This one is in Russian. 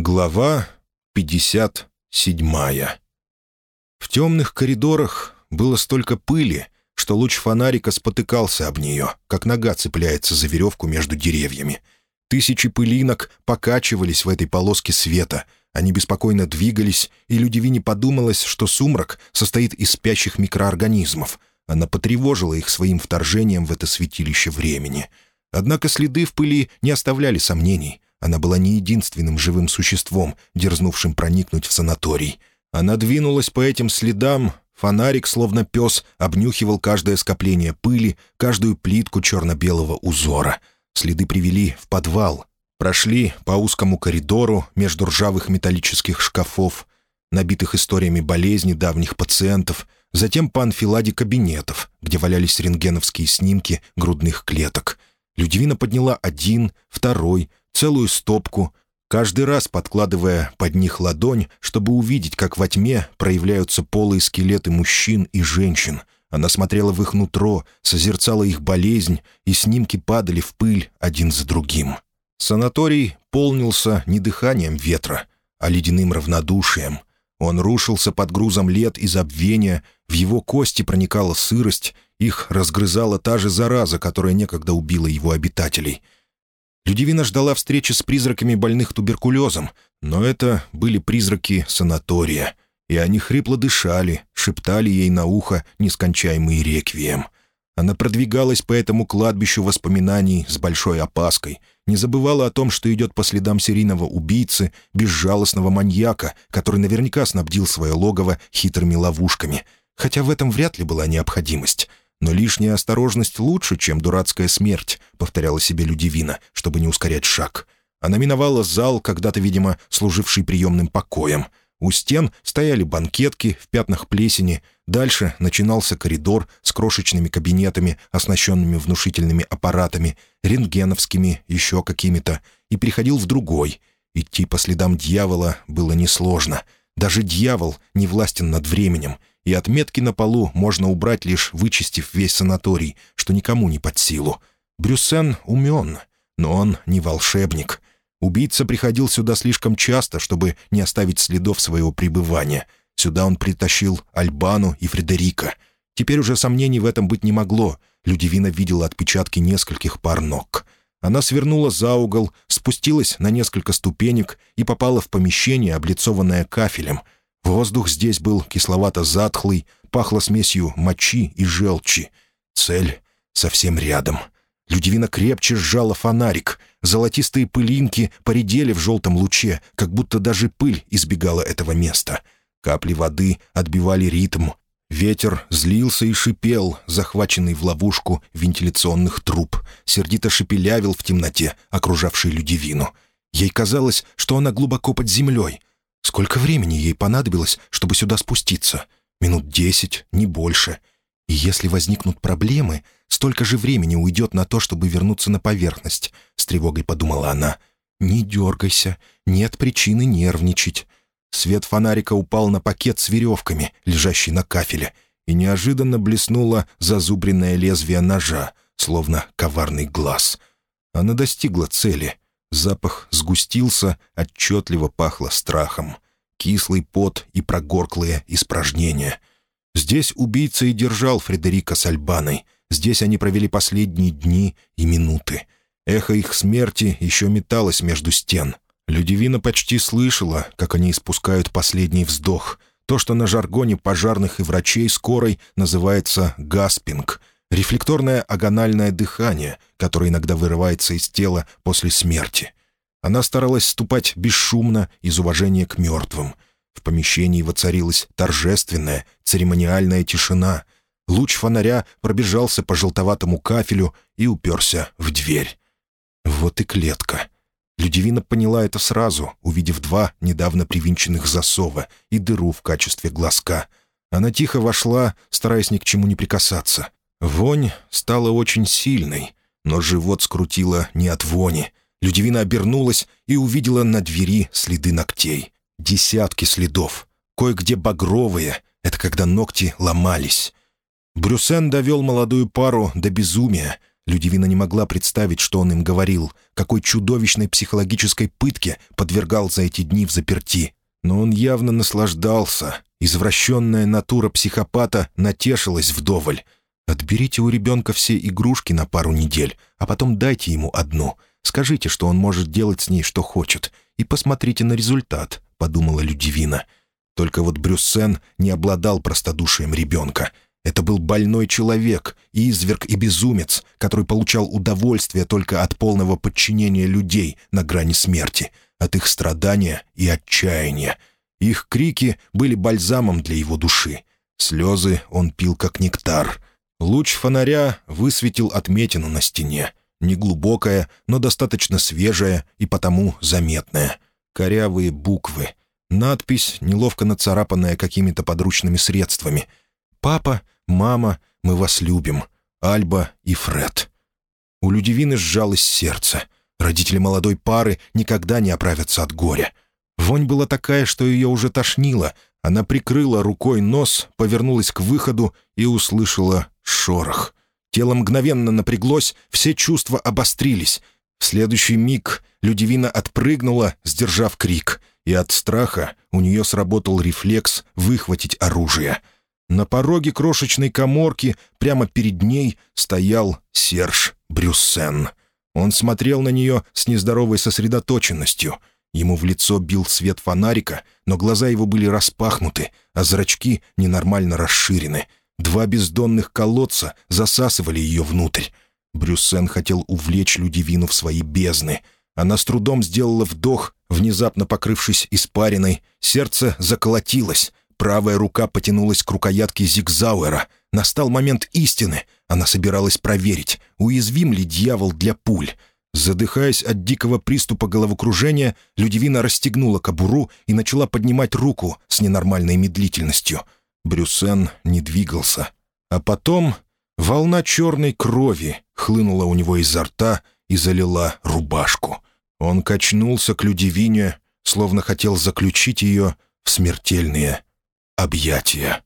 Глава 57 В темных коридорах было столько пыли, что луч фонарика спотыкался об нее, как нога цепляется за веревку между деревьями. Тысячи пылинок покачивались в этой полоске света. Они беспокойно двигались, и Людивине подумалось, что сумрак состоит из спящих микроорганизмов. Она потревожила их своим вторжением в это святилище времени. Однако следы в пыли не оставляли сомнений — она была не единственным живым существом, дерзнувшим проникнуть в санаторий. Она двинулась по этим следам, фонарик, словно пес, обнюхивал каждое скопление пыли, каждую плитку черно-белого узора. Следы привели в подвал, прошли по узкому коридору между ржавых металлических шкафов, набитых историями болезни давних пациентов, затем по анфиладе кабинетов, где валялись рентгеновские снимки грудных клеток. Людивина подняла один, второй, целую стопку, каждый раз подкладывая под них ладонь, чтобы увидеть, как во тьме проявляются полые скелеты мужчин и женщин. Она смотрела в их нутро, созерцала их болезнь, и снимки падали в пыль один за другим. Санаторий полнился не дыханием ветра, а ледяным равнодушием. Он рушился под грузом лет и забвения, в его кости проникала сырость, их разгрызала та же зараза, которая некогда убила его обитателей — Людивина ждала встречи с призраками больных туберкулезом, но это были призраки санатория, и они хрипло дышали, шептали ей на ухо нескончаемый реквием. Она продвигалась по этому кладбищу воспоминаний с большой опаской, не забывала о том, что идет по следам серийного убийцы, безжалостного маньяка, который наверняка снабдил свое логово хитрыми ловушками, хотя в этом вряд ли была необходимость — «Но лишняя осторожность лучше, чем дурацкая смерть», — повторяла себе Людивина, чтобы не ускорять шаг. Она миновала зал, когда-то, видимо, служивший приемным покоем. У стен стояли банкетки в пятнах плесени. Дальше начинался коридор с крошечными кабинетами, оснащенными внушительными аппаратами, рентгеновскими, еще какими-то, и приходил в другой. Идти по следам дьявола было несложно. Даже дьявол не властен над временем, и отметки на полу можно убрать, лишь вычистив весь санаторий, что никому не под силу. Брюссен умен, но он не волшебник. Убийца приходил сюда слишком часто, чтобы не оставить следов своего пребывания. Сюда он притащил Альбану и Фредерика. Теперь уже сомнений в этом быть не могло. Людивина видела отпечатки нескольких пар ног. Она свернула за угол, спустилась на несколько ступенек и попала в помещение, облицованное кафелем — Воздух здесь был кисловато-затхлый, пахло смесью мочи и желчи. Цель совсем рядом. Людивина крепче сжала фонарик. Золотистые пылинки поредели в желтом луче, как будто даже пыль избегала этого места. Капли воды отбивали ритм. Ветер злился и шипел, захваченный в ловушку вентиляционных труб, сердито шепелявил в темноте, окружавшей Людивину. Ей казалось, что она глубоко под землей — Сколько времени ей понадобилось, чтобы сюда спуститься? Минут десять, не больше. И если возникнут проблемы, столько же времени уйдет на то, чтобы вернуться на поверхность, — с тревогой подумала она. «Не дергайся, нет причины нервничать». Свет фонарика упал на пакет с веревками, лежащий на кафеле, и неожиданно блеснуло зазубренное лезвие ножа, словно коварный глаз. Она достигла цели — Запах сгустился, отчетливо пахло страхом. Кислый пот и прогорклые испражнения. Здесь убийца и держал Фредерика с Альбаной. Здесь они провели последние дни и минуты. Эхо их смерти еще металось между стен. Людивина почти слышала, как они испускают последний вздох. То, что на жаргоне пожарных и врачей скорой называется «гаспинг», рефлекторное агональное дыхание, которое иногда вырывается из тела после смерти. Она старалась ступать бесшумно из уважения к мертвым. В помещении воцарилась торжественная, церемониальная тишина. Луч фонаря пробежался по желтоватому кафелю и уперся в дверь. Вот и клетка. Людивина поняла это сразу, увидев два недавно привинченных засова и дыру в качестве глазка. Она тихо вошла, стараясь ни к чему не прикасаться. Вонь стала очень сильной, но живот скрутило не от вони. Людивина обернулась и увидела на двери следы ногтей. Десятки следов. Кое-где багровые. Это когда ногти ломались. Брюсен довел молодую пару до безумия. Людивина не могла представить, что он им говорил, какой чудовищной психологической пытке подвергал за эти дни в заперти. Но он явно наслаждался. Извращенная натура психопата натешилась вдоволь. Отберите у ребенка все игрушки на пару недель, а потом дайте ему одну. Скажите, что он может делать с ней, что хочет, и посмотрите на результат», — подумала Людивина. Только вот Брюссен не обладал простодушием ребенка. Это был больной человек, изверг и безумец, который получал удовольствие только от полного подчинения людей на грани смерти, от их страдания и отчаяния. Их крики были бальзамом для его души. Слезы он пил как нектар — Луч фонаря высветил отметину на стене. Неглубокая, но достаточно свежая и потому заметная. Корявые буквы. Надпись, неловко нацарапанная какими-то подручными средствами. «Папа, мама, мы вас любим. Альба и Фред». У Людивины сжалось сердце. Родители молодой пары никогда не оправятся от горя. Вонь была такая, что ее уже тошнило. Она прикрыла рукой нос, повернулась к выходу и услышала шорох. Тело мгновенно напряглось, все чувства обострились. В следующий миг Людивина отпрыгнула, сдержав крик, и от страха у нее сработал рефлекс выхватить оружие. На пороге крошечной коморки прямо перед ней стоял Серж Брюссен. Он смотрел на нее с нездоровой сосредоточенностью. Ему в лицо бил свет фонарика, но глаза его были распахнуты, а зрачки ненормально расширены — Два бездонных колодца засасывали ее внутрь. Брюссен хотел увлечь Людивину в свои бездны. Она с трудом сделала вдох, внезапно покрывшись испариной. Сердце заколотилось. Правая рука потянулась к рукоятке Зигзауэра. Настал момент истины. Она собиралась проверить, уязвим ли дьявол для пуль. Задыхаясь от дикого приступа головокружения, Людивина расстегнула кобуру и начала поднимать руку с ненормальной медлительностью — Брюсен не двигался. А потом волна черной крови хлынула у него изо рта и залила рубашку. Он качнулся к Людивине, словно хотел заключить ее в смертельные объятия.